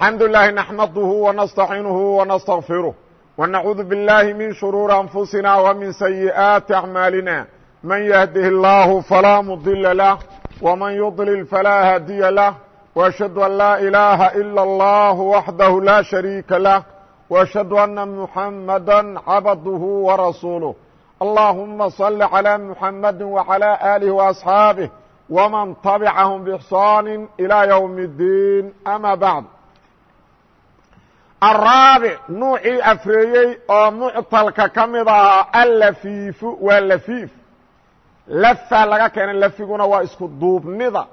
الحمد لله نحمده ونستعiنه ونستغفره ونعوذ بالله من شرور أنفسنا ومن سيئات أعمالنا من يهده الله فلا مضل له ومن يضلل فلا هاdي له وأشهد أن لا إله إلا الله وحده لا شريك له وأشهد أن محمدا عبده ورسوله اللهم صل على محمد وعلى آله وأصحابه ومن تبعهم بإحصان إلى يوم الدين أما بعد araabic nuucii afreeyey oo muctalka ka mid ahaa allafiifu waa lafiif. Lafa laga keenay lafiguna waa isku duubnida.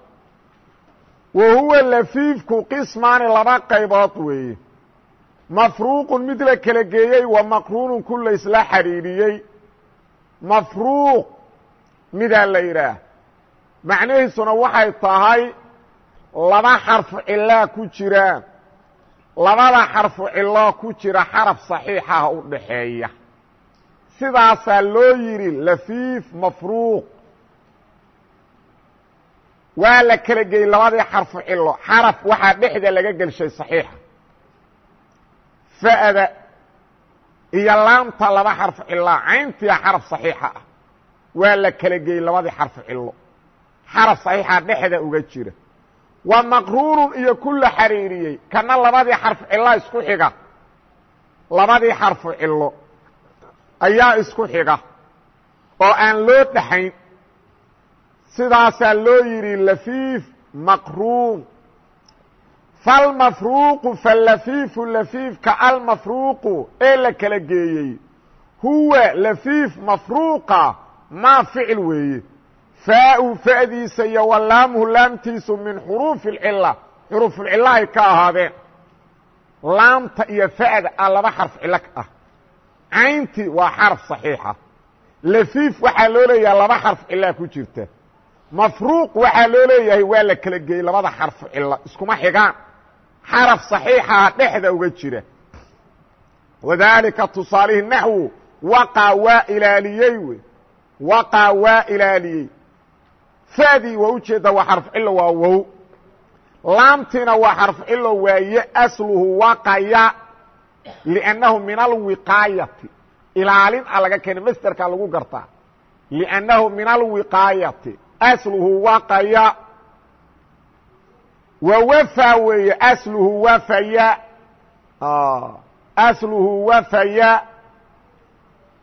Wa huwa lafiifku qismaani laba qaybood weeye. Mafruuqun mid la kala geeyey wa maqruunun ku laysla xidhiidhiyey. Mafruuq midaa la yidhaah. Macnahiisuna waxay tahay laba xarfu cilaa ku jiraan labada xarfu cilo ku jira xaraf صaxiixaha u dhaxeeya sidaasaa loo yidhi lafiif mafruuq waa la kala geyey labadii xarfu cilo xaraf waxaa dhexda laga gelshay صaxiixa fa'da iyo laamta laba xarfu cilaa cayntiia xaraf صaxiixa ah waa la kala geyey labadii xarfu cilo xaraf صaxiixa dhexda uga jira wa maqruunun iyo ku la xariiriyey. Kana labadii xarfu cilo isku xiga. Labadii xarfu cilo ayaa isku xiga. Oo aan loo dhaxayn sidaasaa loo yidhi lafiif maqruun. Falmafruuqu falafiifu lafiifka almafruuqu ee la kala geeyey. Huwa lafiif mafruuqa maa ficil weeye faau fadiisa iyo walaamuhu laamtiisu min xuruufi اcila xuruufulcila ay ka ahaadeen laamta iyo fa'da a laba xarf cilo ah cayntii waa xaraf صaxiixa lafiif waxaa loo leeyahay laba xarf cilaa ku jirta mafruuq waxaa loo leeyahay waa la kala geeyey labada xarf cilo iskuma xigaan xaraf صaxiixaha dhexda uga jira wadaalika tusaalihii naxwu waqaa waa ilaaliyey wey waqaa waa ilaaliyey fadii waa ujeedda waa xarf cilo waa wow. Laamtiina waa xarf cilo waaye asluhu waqaya liannahu min alwiqaayati ilaalin a laga keenay masderka lagu gartaa. Liannahu min alwiqaayati asluhu waqaya wa wafa weeye asluhu wafaya asluhu wafaya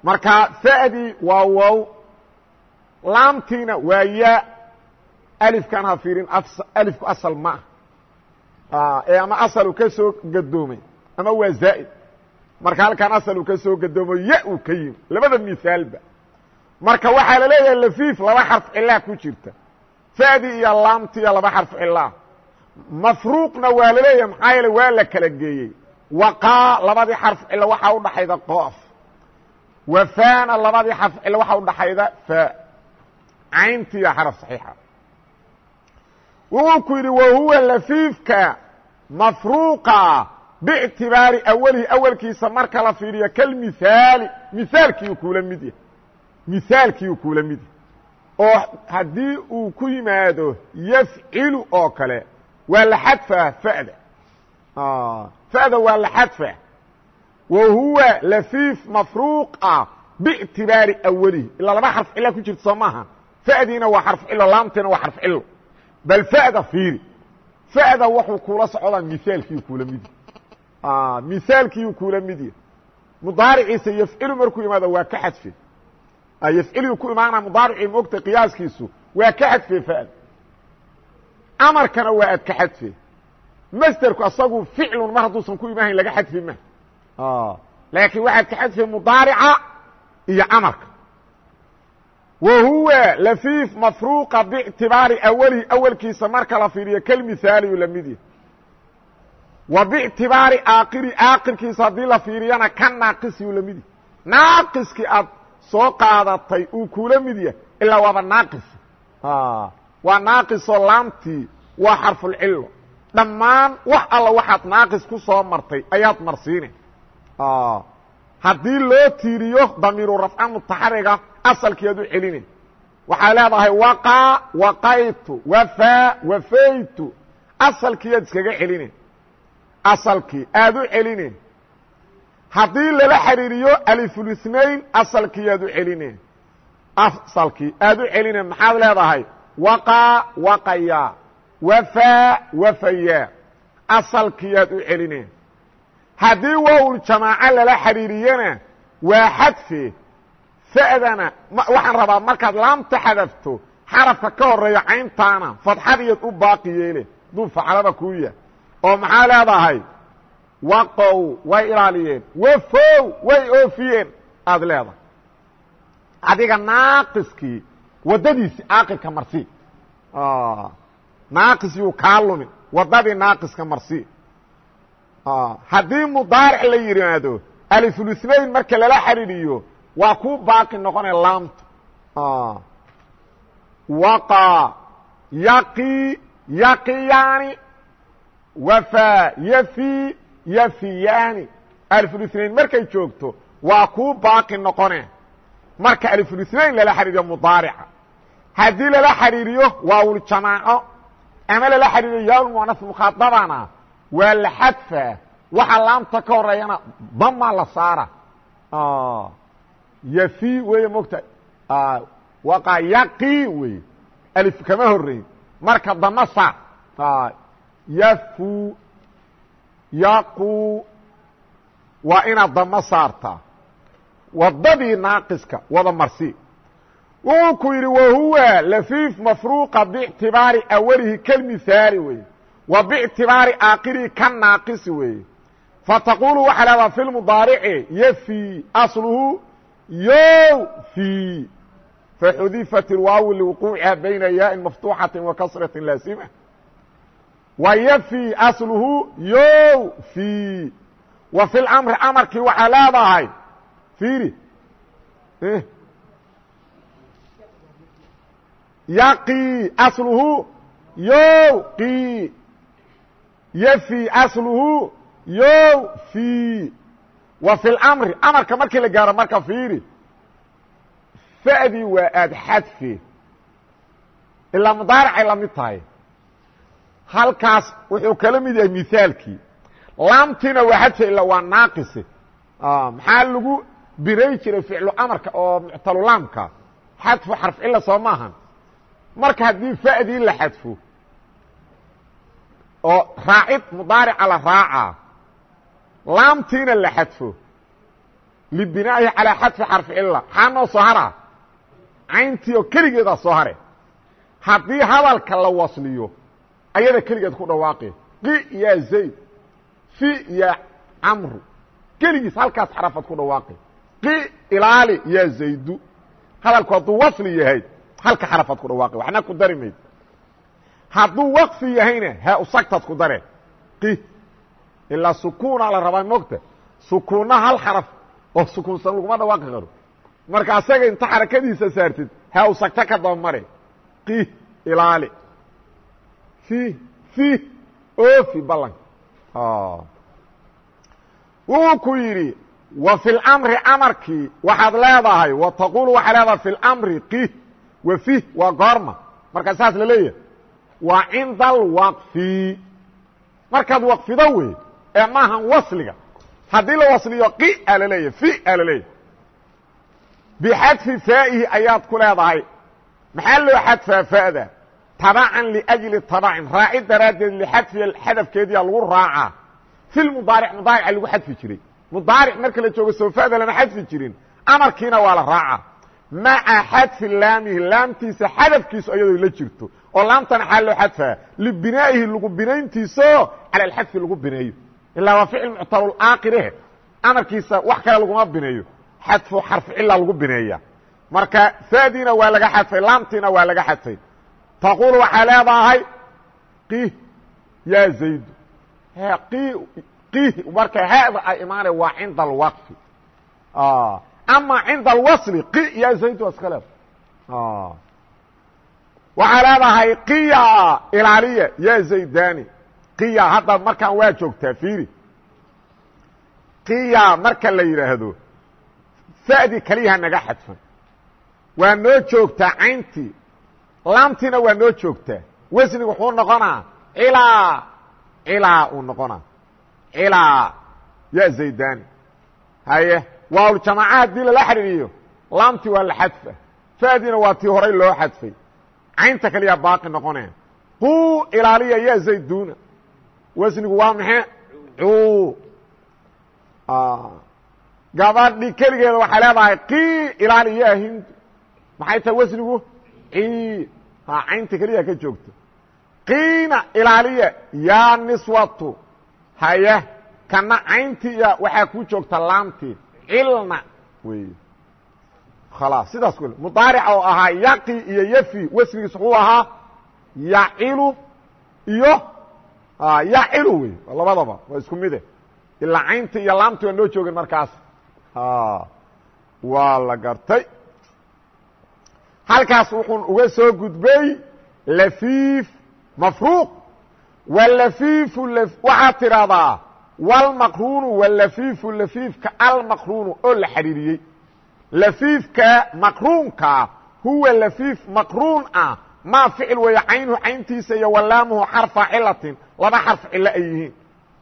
marka fa'dii waa wow. Laamtiina waa ya alifkan ha fiirin alifku asal ma ah ee ama asalu ka soo gadoomay ama waa zaa'id. Marka halkan asalu ka soo gadoomo ya uu ka yimi labada mihaalba marka waxaa la leeyahay lafiif laba xarf cilaa ku jirta. Fa'di iyo laamtiiyo laba xarf cilaa mafruuqna waa la leeyahay maxaa yeele waa la kala geeyey. Waqaa labadii xarf cilo waxaa udhaxayda qoof wafaana labadii xarf cilo waxaa udhaxayda fa. Cayntiiya xaraf صaxiixa wuxuu ku yidhi wahuwa lafiifka mafruuqa bاctibaari awalihi. Awalkiisa marka la fiiriyo kalmihaali mihaalkiiu kuula mid yahay mihaalkiiu kuula mid yahay. Oo haddii uu ku yimaado yafcilu oo kale waa la xadfaa fa'da. Fa'da waa la xadfaa wa lafiif mafruuqa bاctibaari awalihi. Ilaa xarf cila ku jirta soo maaha. Fa'diina waa xarf cilo laamtiina waa xarf cilo bal fa'da fiiri fa'da wuxuu kula socdaa mihaalkiiu kuula mid yahy mihaalkiiu kuula mid yahy mudaariciisa yafcilu markuu yimaado waa ka xadfe yafciliu ku imaana mudaaricii mogta qiyaaskiisu waa ka xadfe fa'da. Amarkana waa aad ka xadfe masderku asagu ficlun mar hadduusan ku imahayn laga xadfi ma. Laakiin waxaad ka xadfe mudaarica iyo amarka wa huwa lafiif mafruuqa bictibaari awalihi awalkiisa marka la fiiriyo kalmithaaliyu la mid yahy wa bictibaari aakiri aakirkiisa haddii la fiiriyana ka naaqisiyu la mid yahy naaqiskii aad soo qaadatay uu kula mid yahay ilaa waaba naaqis waa naaqisoo laamtii waa xarfulcillo dhammaan wax alla waxaad naaqis ku soo martay ayaad marsiine haddii loo tiiriyo damiiru rafca mutaxariga asalkeedu celina waxaa leedahay waqa waqaytu wafaa wafaytu. Asalkiiyaad iskaga celina asalkii aad u celine haddii lala xiriiriyo alifulisnayn asalkii aad u celine asalkii aad u celine maxaad leedahay waqaa waqaya wafaa wafaya. Asalkii aad u celine haddii wawl jamaaco lala xiriiriyana waa xadfe fa'dana waxaan rabaa markaad laamta xadafto xarafka ka horreeya cayntaana fadxadiyaad u baaqi yeele duu faclaba kuuya oo maxaa leedahay waqow way ilaaliyeen wafow way oofiyeen aad leedahay adiga naaqiskii waddadiisi aaqilka marsi naaqis yuu kaa lumin waddadii naaqiska marsi haddii mudaaric la yihaahdo alifuluثnayn marka lala xariiriyo waa ku baaqi noqonaya laamta. Waqa yaqi yaqiyaani wafaa yafi yafiyaani. Alifuluثnayn markay joogto waa kuu baaqi noqone marka alifuluثnayn lala xariiriyo mudaarica. Haddii lala xariiriyo waawuljamaaco ama lala xariiriyo yaalmuanas mukhaadabana waa la xadfaa waxa laamta ka horeeyana dama la saara yafi wey mogta waqa yaqi wey alif kama horeyn marka dama saar yafu yaqu waa inaad dama saartaa. Wadadii naaqiska wada marsi. Wuxuu ku yidhi wahuwa lafiif mafruuqa bictibaari awalihi kalmithaali wey wa bictibaari aakhirihi ka naaqisi weeye. Fataqulu waxaa leedaha fi lmudaarici yfi asluhu yowfi faxudifat ilwaawi liwuquuciha bayna yaa'in maftuuxati wa kasrati laasima wa yfi asluhu yowfi wa fi lamri amarkii waxaa leedahay fiiri. Yaqi asluhu yowqi yfi asluhu yowfi wa fi lamri amarka markii la gaaro marka fiiri. Fa'dii waa aad xadfe ilaa mudaaracay la mid tahay. Halkaas wuxuu kala mid yahay mihaalkii laamtiina waa xadfe ila waa naaqise maxaa lagu biray jiray ficlu amarka oo muctalulaamka xadfu xarf cila soo maahan marka haddii fa'dii la xadfo oo raacid mudaarica la raaca laamtiina la xadfo. Libinaahi calaa xadfi xarfi cila maxaa noo soo hara cayntii oo keligeedaa soo hare. Haddii hadalka la wasliyo ayada keligeed ku dhawaaqe qi yaa zayd fi yaa camru. Keligiis halkaas xarafad ku dhawaaqe qi ilaali yaa zaydu. Hadalku hadduu wasli yahay halka xarafad ku dhawaaqe waxna ku dari mayd. Hadduu waqfi yahayna haa usagtad ku dare. Qi ilaa sukuuna la rabaa mogta sukuunna hal xaraf oo sukuunsan laguma dhawaaqi karo marka asaga inta xarakadiisa saartid haa usagta ka dabamare qi ilaali fi fi ofi ballanka wuu ku yidhi wa fi lmri amarkii waxaad leedahay wa taqulu waxaad leedahay fi lmri qi wa fi waa goorma markaa saas la leeyahay waa cinda alwaqfi markaad waqfido wey ee maahan wasliga. Haddii la wasliyo qi aa la leeyahay fi aa la leeyahay. Bixadfi faa'ihi ayaad ku leedahay. Maxaa loo xadfaa fa'da? Tabacan liأjli tabacin. Raacid daraaddeed lixadfi xadafkeediyaa lagu raacaa. Fi mudaaric mudaarica lagu xadfi jiray. Mudaaric marka la joogo soofada lama xadfi jirin. Amarkiina waa la raaca maca xadfi laamihi laamtiisa xadafkiisu ayadoo la jirto. Oo laamtana xaa loo xadfaa? Libinaa'ihi lagu binayntiiso cala alxadfi lagu bineeyo ilaa waa ficil muctalulaakireh amarkiisa wax kale laguma bineeyo. Xadfu xarfu cila lagu bineeya. Marka faadiina waa laga xadfay laamtiina waa laga xadfay. Taquul waxaa leedahay qi yaa zaydu marka hada ay imaana waa cinda alwaqfi ama cinda alwasli qi yaa zayd waa iska leeda waxaa leedahay qiya ilaaliya yaa zaydani qiya hadda markaan waa joogtaa fiiri. Qiya marka la yidhaahdo fa'di keliyaha naga xadfan. Waa noo joogtaa cayntii laamtiina waa noo joogtaa. Wasnigu wuxuu noqonaa cilaa cilaa uu noqonaa. Cilaa ya zaydani haye waaljamaaca haddii lala xidhiiriyo laamtii waa la xadfa. Fadiina waa tii horay loo xadfay. Caynta kaliyaa baaqi noqonaya. Quu ilaaliya ya zayduna wasnigu waa maxe cuu. Gabadhi keligeeda waxay leedahay qii ilaali ya hindu maxay tahay wasnigu cii ha caynta keliya ka joogto. Qiina ilaaliya ya niswatu. Haya kana cayntii waxaa ku joogta laamtii cilna wey. Khalaas sidaas ku mudaaric oo ahaa yaqi iyo yafi wasnigiis wuxuu ahaa yacilu iyo yacilu wey labadaba waa isku mide ilaa caynti iyo laamti waa noo joogin markaas. Waa la gartay. Halkaas wuxuun uga soo gudbay lafiif mafruuq. Walafiifu waxaad tidhaahdaa wlmaqruunu walafiifu lafiifka almaqruunu oo la xidhiiriyey lafiifka maqruunkaa huwa lafiif maqruun ah. Maa ficil weeye caynuhu cayntiisa iyo walaamuhu xarfa cilatin laba xarf cilo ay yihiin.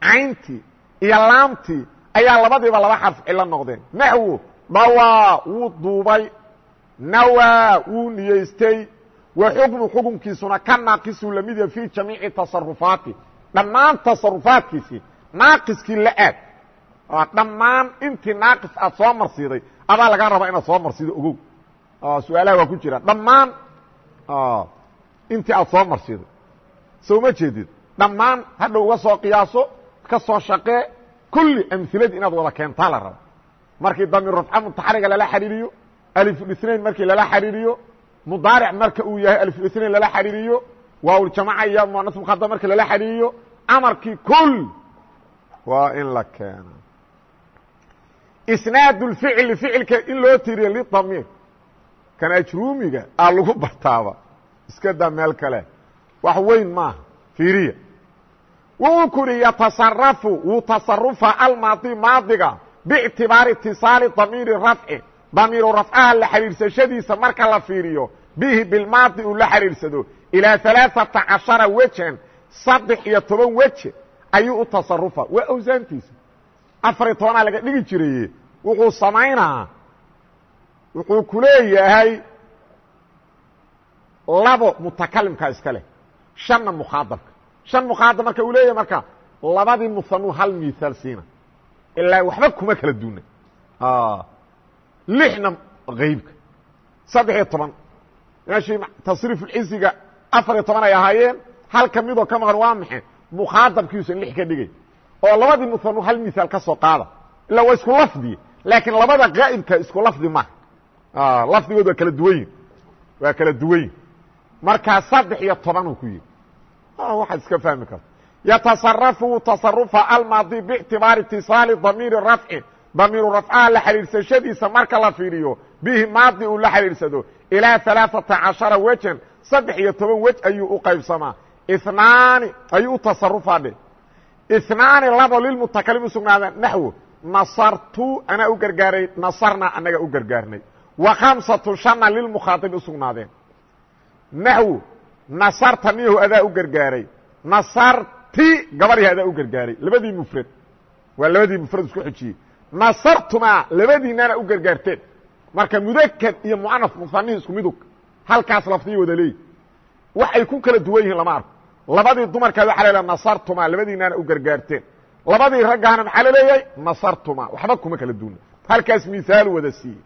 Cayntii iyo laamtii ayaa labadiiba laba xarf cilo noqdeen. Naxwu dhawaa wuu duubay. Nawaa wuu niyeystay wa xukmu xukunkiisuna ka naaqisuu la mid yahay fii jamiici tasarufaati dhammaan tasarufaadkiisii naaqiskii la aad. Dhammaan intii naaqis aad soo marsiiday adaa lagaa rabaa inaad soo marsido ogow. Su'aalaha waa ku jira. Dhammaan intii aad soo marsiday soo ma jeedid dhammaan hadhow uga soo qiyaaso ka soo shaqee kulli amhiladii inaad wada keentaa la raba markii damiir rafca mutaxariga lala xariiriyo alifudisnayn markii lala xariiriyo mudaaric marka uu yahay alifudisnayn lala xariiriyo waawljamaca iyo muanas mukhada markii lala xariiriyo amarkii kul waa in la keena isnaad اficli ficilka in loo tiriyo lidamiir kan ajruumiga a lagu bartaaba. Iska daa meel kale. Wax weyn maaha iiriya wuukuri yatasarafu wuu tasarufa almaadi maadiga biictibaari itisaali damiiri rafci. Damiiru rafcaha la xidhiidsashadiisa marka la fiiriyo bihi bilmaadi uu la xidhiidsado ilaa alaaata cashara wejan saddex iyo toban weje ayuu u tasarufa waa awsaantiisa afariy tobanaa laga dhigi jiraye wuxuu samaynaa wuxuu ku leeyahay labo mutakalimka iska leh shanna mukhaadabka shan mukhaadab marka uu leeyahay marka labadii musanuu hal mihaal siina. Ilaa waxba kuma kala duuna lixna kaybka saddex iyo toban. Meeshii tasriifulcisiga afar iyo toban ay ahaayeen hal ka midoo ka maqan waa maxe mukhaadabkiiusan lix ka dhigay. Oo labadii muanu hal miaal ka soo qaada. Ila waa isku lafdi. Laakiin labada qaa'ibka isku lafdi maha lafdigood waa kala duwanyin waa kala duwanyin markaa saddex iyo tobanuu ku yidhi. Ah, waxaad iska fahmi karta yatasarafu tasarufa almaadi bictibaari itisaali damiiri rafcin damiiru rafcaha la xidhiidhsashadiisa marka la fiiriyo bihi maadi uu la xidhiidhsado ilaa alaaثata cashara wejan saddex iyo toban wej ayuu u qaybsamaa inaani ayuu u tasarufa dhe. Inaani labo lilmutakalim u sugnaada naxwo nasartu anaa u gargaaray nasarna anaga u gargaarnay. Wa khamsatu shana lilmukhaadib u sugnaadeen naxwo nasarta niyahu adaa u gargaaray. Nasarti gabadhii adaa u gargaaray. Labadii mufrad. Waa labadii mufrad isku xujiyey. Nasartumaa labadiinana u gargaarteen. Marka mudakad iyo muanaf musanihi isku midug halkaas lafdiya wada leeyi waxay ku kala duwan yihiin lama arko. Labadii dumarkaad waxa la leeyahay nasartuma labadiinaana u gargaarteen. Labadii raggaana maxaa la leeyahay nasartuma. Waxba kuma kala duuna halkaas miaal wada siiyey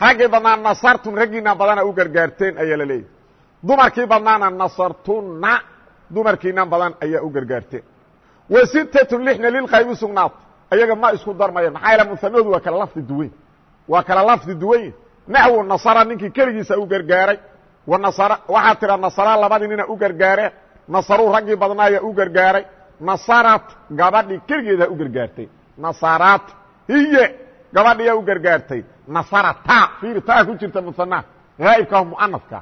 raggii badnaa nasartum raggiina badana u gargaarteen ayaa la leeyahay. Dumarkii badnaana nasartuna dumarkiina badan ayaa u gargaarteen. Wa sittatun lixna lilqayb u sugnaat ayaga ma isku darmaya maxaa yaele musanahoodu waa kala lafdi duwan waa kala lafdi duwanye naxwu nasara ninkii keligiisa u gargaaray. Waxaa tira nasara labadii nina u gargaareen. Nasaruu raggii badnaaya u gargaaray. Nasarat gabadhii keligeeda u gargaartay. Nasarat hiye gabadhiyaa u gargaartay nasarata fiiri taa ku jirta musanaa haa'ibka muanafka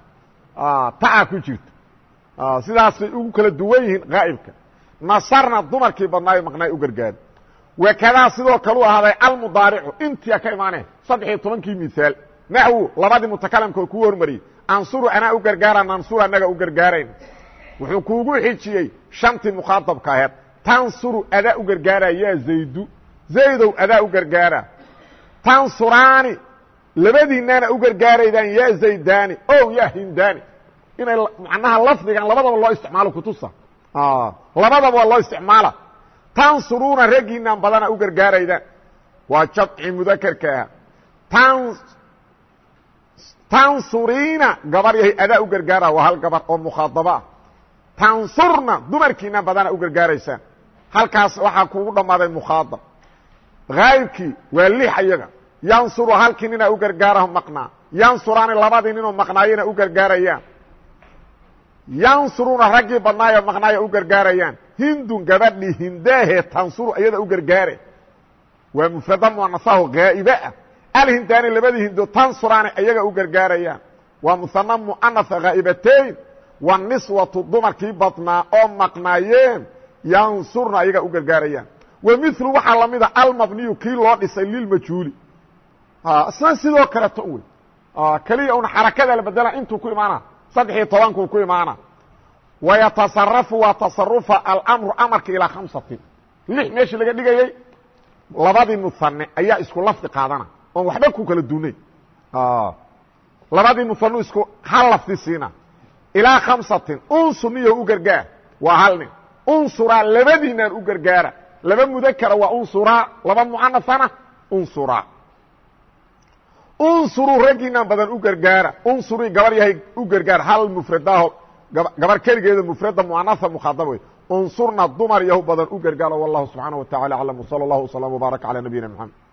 taa ku jirta. Sidaasay ugu kala duwan yihiin haa'ibka nasarna dumarkii badnaayo maqnaay u gargaaray wakadaa sidoo kalu ahaaday almudaaricu intia ka imaaneen saddex iyo tobankii miaal naxwu labadii mutakalamka kuu hormariyey. Ansuru anaa u gargaara nansur anaga u gargaarayn. Wuxuu kuugu xijiyey shantii mukhaadabka aheed. Tansuru adaa u gargaara yaa zaydu. Zaydow adaa u gargaara tansuraani labadiinnaana u gargaaraydaan yaa zaydani o yaa hindani inay macnaha lafdigan labadaba loo isticmaalo kutusa. Labadaba waa loo isticmaala. Tansuruuna raggiinaan badana u gargaaraydaan. Waa jamci mudakerka ah. Tansuriina gabar yahay adaa u gargaara waa hal gabar oo mukhaadaba ah. Tansurna dumarkiina badana u gargaaraysaan. Halkaas waxaa kugu dhammaaday mukhaadab haybkii waa lix ayaga. Yansuru halkii ninaa u gargaaraho maqnaa. Yansuraani labadii ninoo maqnaayena u gargaarayaan. Yansuruuna raggii badnaayo maqnaayo u gargaarayaan. Hindun gabadhii hindaahe tansuru iyada u gargaare. Waa mufrada muanasaho haa'ibe ah. Alhindaani labadii hindo tansuraani iyaga u gargaarayaan. Waa muhana mu'anasa haa'ibatayn wa niswatu dumarkii wa milu waxaa la mida almabniyu kii loo dhisay lilmajhuuli isna sidoo kaleto wey keliya un xarakada la bedela intuu ku imaana saddex iyo tobankuu ku imaana. Wayatasarafu waa tasarufa alamru amarka ilaa khamsatin. Lix meeshii laga dhigayey labadii muhane ayaa isku lafdi qaadana oon waxba ku kala duunayn labadii muhanu isku hal lafdi siina. Ilaa khamsatin unsur niyo u gargaar waa hal nin. Unsuraa labadiinaan u gargaara laba mudakara waa unsuraa laba mucanasana unsuraa unsuruu raggiinaan badan u gargaara unsurii gabar yahay u gargaar hal mufradaaho gabar keligeeda mufrada muanasa mukhaadaba wey unsurna dumar yahu badan u gargaaro wallahu subxaana wa tacala aclam wsala allahu wslam wbaarak calaa nabiyina mxamed